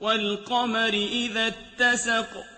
وَالْقَمَرِ إِذَا اتَّسَقَ